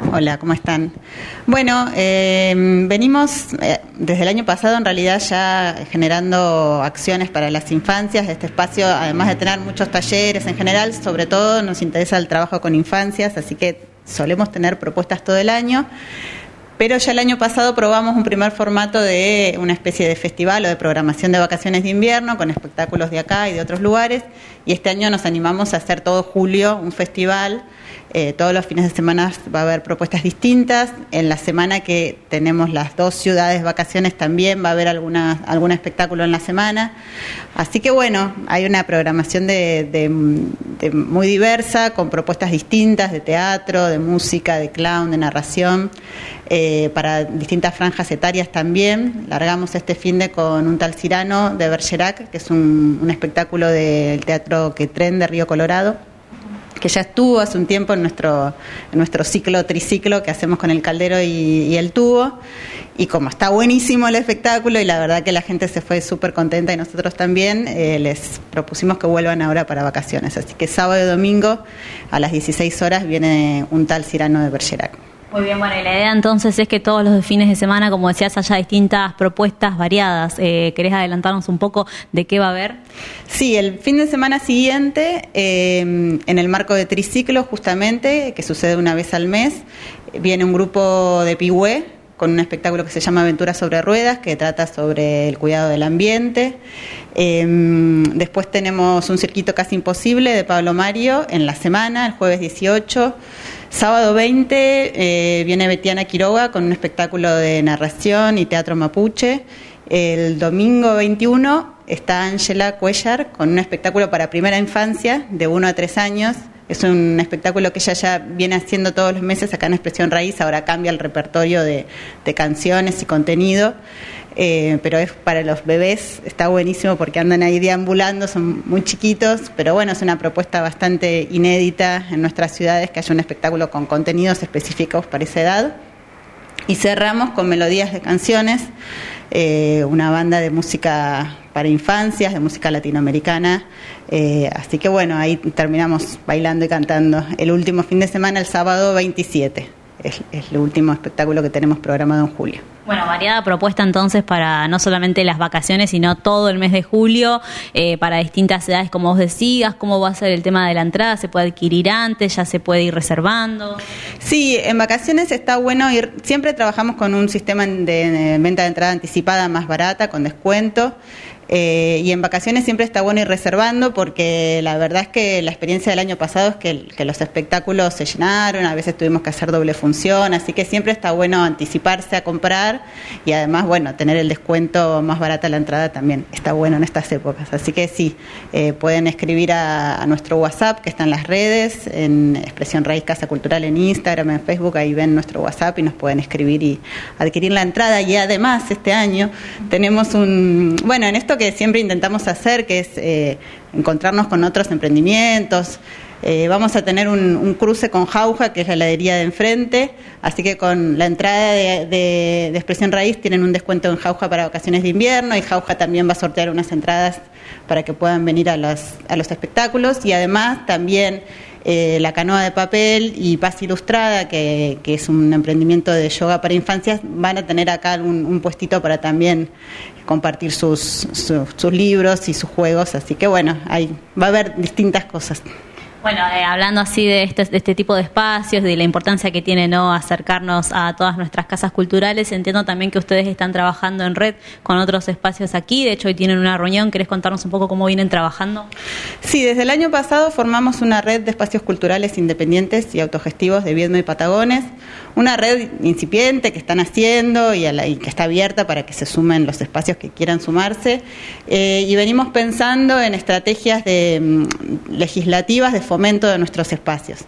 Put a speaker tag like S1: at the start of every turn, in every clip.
S1: Hola, ¿cómo están? Bueno, eh, venimos eh, desde el año pasado en realidad ya generando acciones para las infancias. Este espacio, además de tener muchos talleres en general, sobre todo nos interesa el trabajo con infancias, así que solemos tener propuestas todo el año. Pero ya el año pasado probamos un primer formato de una especie de festival o de programación de vacaciones de invierno con espectáculos de acá y de otros lugares. Y este año nos animamos a hacer todo julio un festival eh, todos los fines de semana va a haber propuestas distintas. En la semana que tenemos las dos ciudades vacaciones también va a haber alguna, algún espectáculo en la semana. Así que bueno, hay una programación de, muy diversa, con propuestas distintas de teatro, de música, de clown, de narración, eh, para distintas franjas etarias también. Largamos este fin de con un tal Cirano de Bergerac, que es un, espectáculo del teatro que tren de Río Colorado que ya estuvo hace un tiempo en nuestro, nuestro ciclo triciclo que hacemos con el caldero y, el tubo. Y como está buenísimo el espectáculo y la verdad que la gente se fue súper contenta y nosotros también, eh, les propusimos que vuelvan ahora para vacaciones. Así que sábado y domingo a las 16 horas viene un tal Cirano de Bergerac.
S2: Muy bien, bueno, y la idea entonces es que todos los fines de semana, como decías, haya distintas propuestas variadas. Eh, ¿Querés adelantarnos un poco de qué va a haber?
S1: Sí, el fin de semana siguiente, eh, en el marco de Triciclo, justamente, que sucede una vez al mes, viene un grupo de Pigüé con un espectáculo que se llama Aventuras sobre Ruedas, que trata sobre el cuidado del ambiente. Em, después tenemos un circuito casi imposible de Pablo Mario en la semana, el jueves 18. Sábado 20 eh, viene Betiana Quiroga con un espectáculo de narración y teatro mapuche. El domingo 21 está Ángela Cuellar con un espectáculo para primera infancia de 1 a 3 años. Es un espectáculo que ella ya viene haciendo todos los meses acá en Expresión Raíz, ahora cambia el repertorio de, canciones y contenido, eh, pero es para los bebés, está buenísimo porque andan ahí deambulando, son muy chiquitos, pero bueno, es una propuesta bastante inédita en nuestras ciudades que haya un espectáculo con contenidos específicos para esa edad. Y cerramos con melodías de canciones, eh, una banda de música para infancias, de música latinoamericana. Eh, así que bueno, ahí terminamos bailando y cantando el último fin de semana, el sábado 27 es, el último espectáculo que tenemos programado en julio.
S2: Bueno, variada propuesta entonces para no solamente las vacaciones, sino todo el mes de julio, eh, para distintas edades, como vos decías, cómo va a ser el tema de la entrada, se puede adquirir antes, ya se puede ir reservando.
S1: Sí, en vacaciones está bueno ir, siempre trabajamos con un sistema de venta de entrada anticipada más barata, con descuento. Eh, y en vacaciones siempre está bueno ir reservando porque la verdad es que la experiencia del año pasado es que, los espectáculos se llenaron, a veces tuvimos que hacer doble función, así que siempre está bueno anticiparse a comprar y además, bueno, tener el descuento más barata la entrada también está bueno en estas épocas. Así que sí, eh, pueden escribir a, nuestro WhatsApp que está en las redes, en Expresión Raíz Casa Cultural en Instagram, en Facebook, ahí ven nuestro WhatsApp y nos pueden escribir y adquirir la entrada. Y además, este año tenemos un, bueno, en esto que siempre intentamos hacer, que es eh, encontrarnos con otros emprendimientos. Eh, vamos a tener un, cruce con Jauja, que es la heladería de enfrente, así que con la entrada de, Expresión Raíz tienen un descuento en Jauja para vacaciones de invierno y Jauja también va a sortear unas entradas para que puedan venir a los, a los espectáculos y además también eh, la canoa de papel y Paz Ilustrada, que, es un emprendimiento de yoga para infancias, van a tener acá un, puestito para también compartir sus, sus, libros y sus juegos. Así que bueno, ahí va a haber distintas cosas.
S2: Bueno, eh, hablando así de este, de este, tipo de espacios, de la importancia que tiene no acercarnos a todas nuestras casas culturales, entiendo también que ustedes están trabajando en red con otros espacios aquí. De hecho, hoy tienen una reunión. ¿Querés contarnos un poco cómo vienen trabajando?
S1: Sí, desde el año pasado formamos una red de espacios culturales independientes y autogestivos de Viedma y Patagones una red incipiente que están haciendo y, que está abierta para que se sumen los espacios que quieran sumarse. Eh, y venimos pensando en estrategias de, mm, legislativas de fomento de nuestros espacios.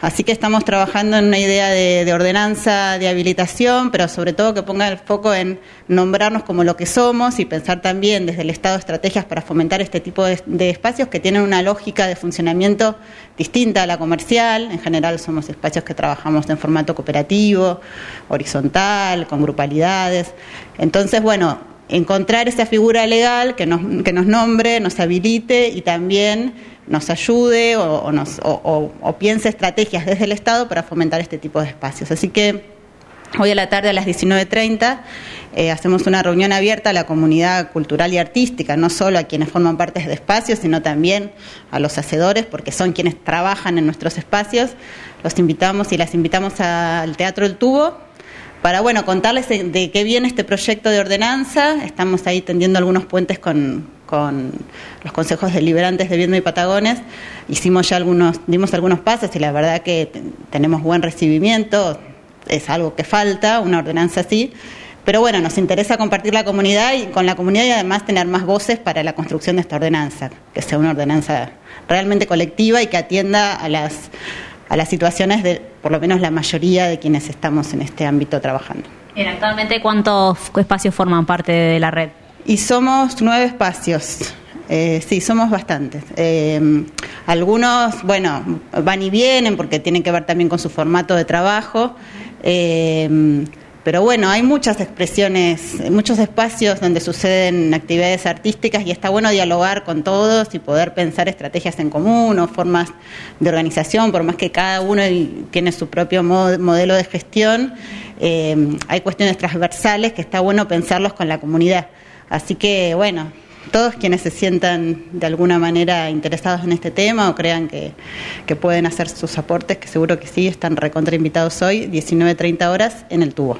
S1: Así que estamos trabajando en una idea de, ordenanza de habilitación, pero sobre todo que ponga el foco en nombrarnos como lo que somos y pensar también desde el Estado estrategias para fomentar este tipo de espacios que tienen una lógica de funcionamiento distinta a la comercial. En general somos espacios que trabajamos en formato cooperativo horizontal, con grupalidades. Entonces, bueno, encontrar esa figura legal que nos, que nos nombre, nos habilite y también nos ayude o, nos, o piense estrategias desde el Estado para fomentar este tipo de espacios. Así que Hoy a la tarde a las 19.30 eh, hacemos una reunión abierta a la comunidad cultural y artística, no solo a quienes forman parte de espacios, sino también a los hacedores, porque son quienes trabajan en nuestros espacios. Los invitamos y las invitamos al Teatro El Tubo para bueno contarles de, qué viene este proyecto de ordenanza. Estamos ahí tendiendo algunos puentes con, los consejos deliberantes de Viendo y Patagones. Hicimos ya algunos, dimos algunos pasos y la verdad que tenemos buen recibimiento es algo que falta, una ordenanza así. Pero bueno, nos interesa compartir la comunidad y con la comunidad y además tener más voces para la construcción de esta ordenanza, que sea una ordenanza realmente colectiva y que atienda a las, a las situaciones de por lo menos la mayoría de quienes estamos en este ámbito trabajando.
S2: Bien, actualmente cuántos espacios forman parte de la red?
S1: Y somos nueve espacios. Eh, sí, somos bastantes. Eh, algunos, bueno, van y vienen porque tienen que ver también con su formato de trabajo. Eh, pero bueno, hay muchas expresiones, muchos espacios donde suceden actividades artísticas y está bueno dialogar con todos y poder pensar estrategias en común o formas de organización, por más que cada uno tiene su propio modelo de gestión, eh, hay cuestiones transversales que está bueno pensarlos con la comunidad. Así que bueno, todos quienes se sientan de alguna manera interesados en este tema o crean que, pueden hacer sus aportes, que seguro que sí, están recontra invitados hoy, 19.30 horas en el tubo.